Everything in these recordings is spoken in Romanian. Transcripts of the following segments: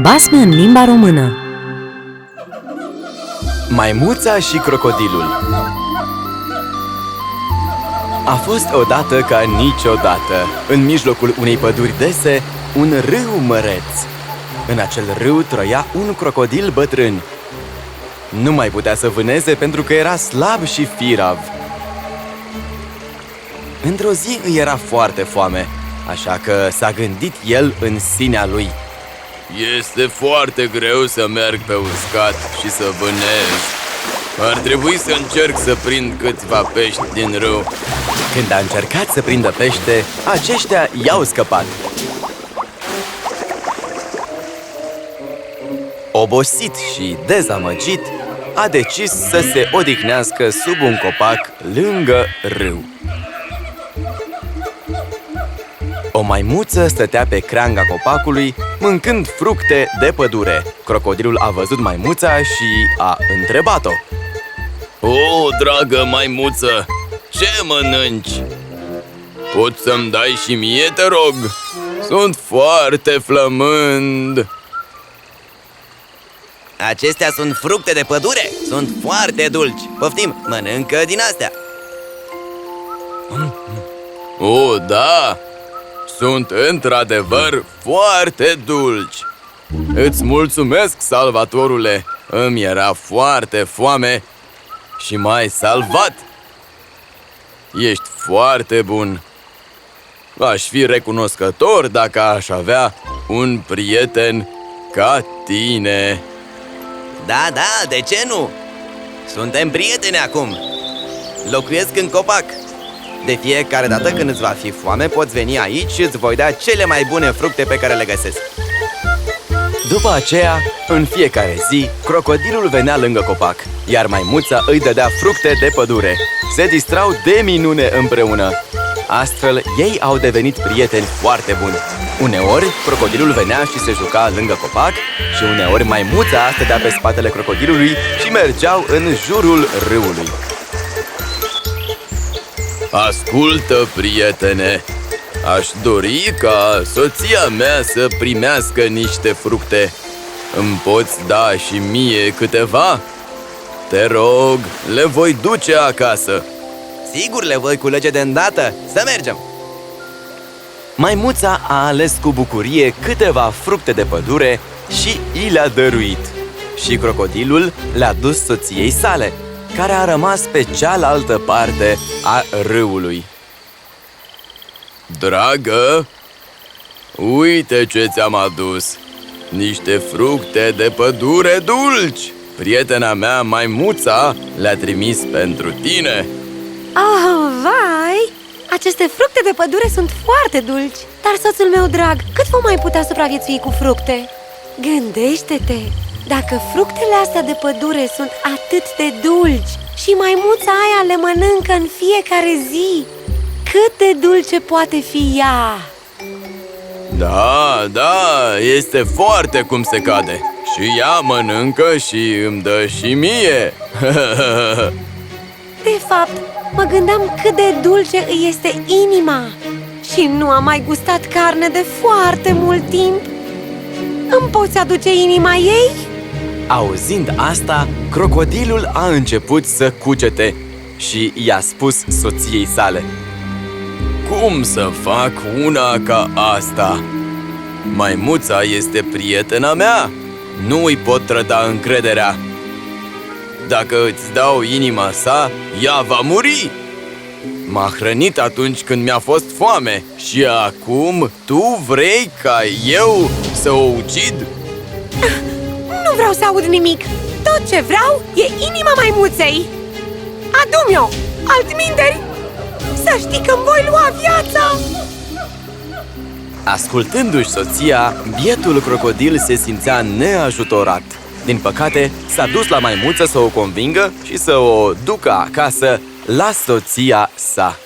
Basme în limba română Maimuța și crocodilul A fost odată ca niciodată, în mijlocul unei păduri dese, un râu măreț. În acel râu trăia un crocodil bătrân. Nu mai putea să vâneze pentru că era slab și firav. Într-o zi îi era foarte foame, așa că s-a gândit el în sinea lui – este foarte greu să merg pe uscat și să vânez. Ar trebui să încerc să prind câțiva pești din râu. Când a încercat să prindă pește, aceștia i-au scăpat. Obosit și dezamăgit, a decis să se odihnească sub un copac lângă râu. Maimuță stătea pe creanga copacului, mâncând fructe de pădure. Crocodilul a văzut maimuța și a întrebat-o. O, dragă maimuță, ce mănânci? Poți să-mi dai și mie, te rog? Sunt foarte flămând! Acestea sunt fructe de pădure, sunt foarte dulci Poftim, mănâncă din astea O, da, sunt într-adevăr foarte dulci. Îți mulțumesc, salvatorule. Îmi era foarte foame și m-ai salvat. Ești foarte bun. Aș fi recunoscător dacă aș avea un prieten ca tine. Da, da, de ce nu? Suntem prieteni acum. Locuiesc în copac de fiecare dată când îți va fi foame, poți veni aici și îți voi da cele mai bune fructe pe care le găsesc. După aceea, în fiecare zi, crocodilul venea lângă copac Iar maimuța îi dădea fructe de pădure. Se distrau de minune împreună. Astfel, ei au devenit prieteni foarte buni. Uneori, crocodilul venea și se juca lângă copac Și uneori maimuța stătea pe spatele crocodilului și mergeau în jurul râului Ascultă, prietene! Aș dori ca soția mea să primească niște fructe Îmi poți da și mie câteva? Te rog, le voi duce acasă Sigur le voi culege de îndată, să mergem! Maimuța a ales cu bucurie câteva fructe de pădure și i le-a dăruit Și crocodilul le-a dus soției sale care a rămas pe cealaltă parte a râului. Dragă, uite ce ți-am adus! Niște fructe de pădure dulci! Prietena mea, maimuța, le-a trimis pentru tine! Oh, vai! Aceste fructe de pădure sunt foarte dulci Dar soțul meu drag, cât vom mai putea supraviețui cu fructe? Gândește-te! Dacă fructele astea de pădure sunt atât de dulci și maimuța aia le mănâncă în fiecare zi, cât de dulce poate fi ea? Da, da, este foarte cum se cade Și ea mănâncă și îmi dă și mie De fapt, mă gândeam cât de dulce îi este inima Și nu am mai gustat carne de foarte mult timp Îmi poți aduce inima ei? Auzind asta, crocodilul a început să cucete și i-a spus soției sale Cum să fac una ca asta? Maimuța este prietena mea, nu îi pot trăda încrederea Dacă îți dau inima sa, ea va muri M-a hrănit atunci când mi-a fost foame și acum tu vrei ca eu să o ucid? Nu vreau să aud nimic Tot ce vreau e inima maimuței Adu-mi-o! Altminteri, să știi că îmi voi lua viața! Ascultându-și soția, bietul crocodil se simțea neajutorat Din păcate, s-a dus la maimuță să o convingă și să o ducă acasă la soția sa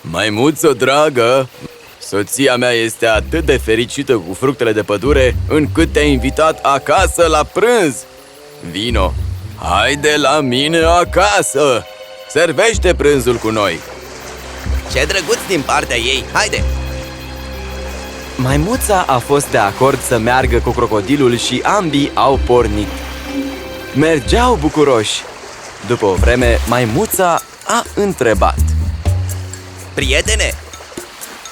Maimuță dragă, Soția mea este atât de fericită cu fructele de pădure încât te-a invitat acasă la prânz Vino, haide la mine acasă! Servește prânzul cu noi! Ce drăguț din partea ei, haide! Maimuța a fost de acord să meargă cu crocodilul și ambii au pornit. Mergeau bucuroși. După o vreme, maimuța a întrebat. Prietene,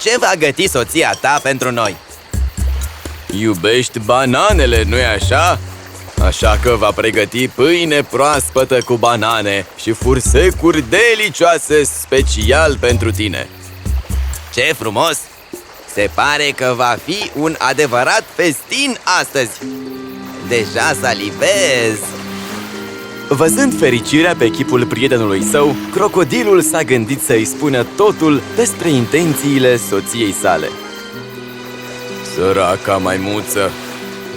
ce va găti soția ta pentru noi? Iubești bananele, nu-i așa? Așa că va pregăti pâine proaspătă cu banane și fursecuri delicioase special pentru tine. Ce frumos! Se pare că va fi un adevărat festin astăzi! Deja salivez! Văzând fericirea pe chipul prietenului său, crocodilul s-a gândit să-i spună totul despre intențiile soției sale. Săraca maimuță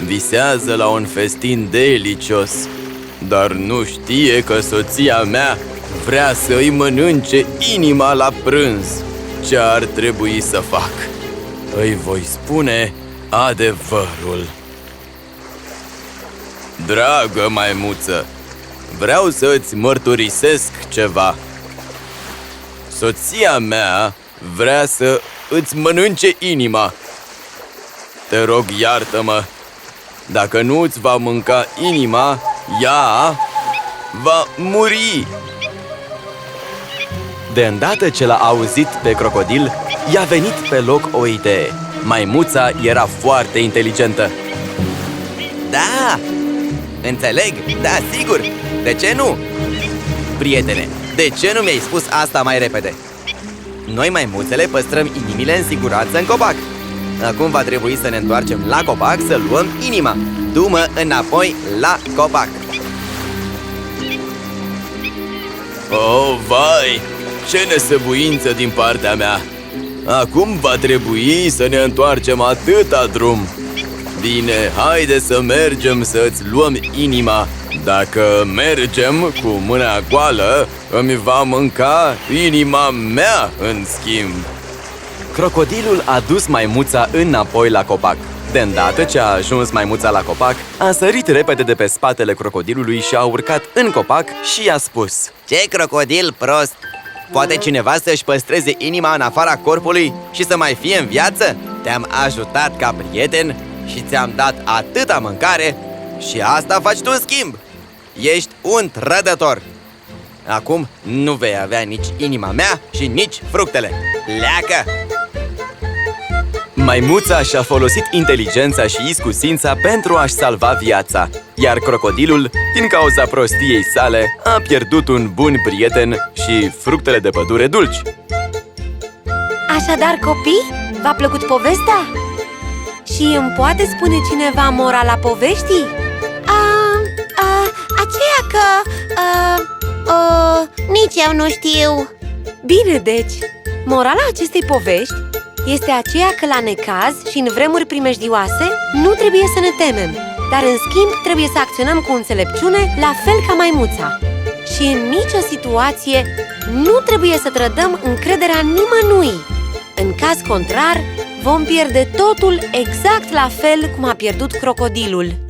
visează la un festin delicios, dar nu știe că soția mea vrea să îi mănânce inima la prânz. Ce ar trebui să fac? Îi voi spune adevărul. Dragă maimuță, vreau să-ți mărturisesc ceva. Soția mea vrea să îți mănânce inima. Te rog, iartă-mă. Dacă nu îți va mânca inima, ea va muri. De îndată ce l-a auzit pe crocodil, i-a venit pe loc o idee. Maimuța era foarte inteligentă. Da! Înțeleg, da, sigur! De ce nu? Prietene, de ce nu mi-ai spus asta mai repede? Noi maimuțele păstrăm inimile în siguranță în copac Acum va trebui să ne întoarcem la copac să luăm inima Du-mă înapoi la copac Oh, vai! Ce nesăbuință din partea mea! Acum va trebui să ne întoarcem atâta drum! Bine, haide să mergem să-ți luăm inima! Dacă mergem cu mâna goală, îmi va mânca inima mea în schimb! Crocodilul a dus maimuța înapoi la copac. De îndată ce a ajuns maimuța la copac, a sărit repede de pe spatele crocodilului și a urcat în copac și i-a spus Ce crocodil prost! Poate cineva să-și păstreze inima în afara corpului și să mai fie în viață? Te-am ajutat ca prieten și ți-am dat atâta mâncare și asta faci tu în schimb! Ești un trădător! Acum nu vei avea nici inima mea și nici fructele! Leacă! Maimuța și-a folosit inteligența și iscusința pentru a-și salva viața, iar crocodilul, din cauza prostiei sale, a pierdut un bun prieten și fructele de pădure dulci. Așadar, copii, v-a plăcut povestea? Și îmi poate spune cineva morala poveștii? A, a, aceea că... A, a, nici eu nu știu Bine, deci, morala acestei povești este aceea că la necaz și în vremuri primejdioase nu trebuie să ne temem, dar în schimb trebuie să acționăm cu înțelepciune la fel ca maimuța. Și în nicio situație nu trebuie să trădăm încrederea nimănui. În caz contrar, vom pierde totul exact la fel cum a pierdut crocodilul.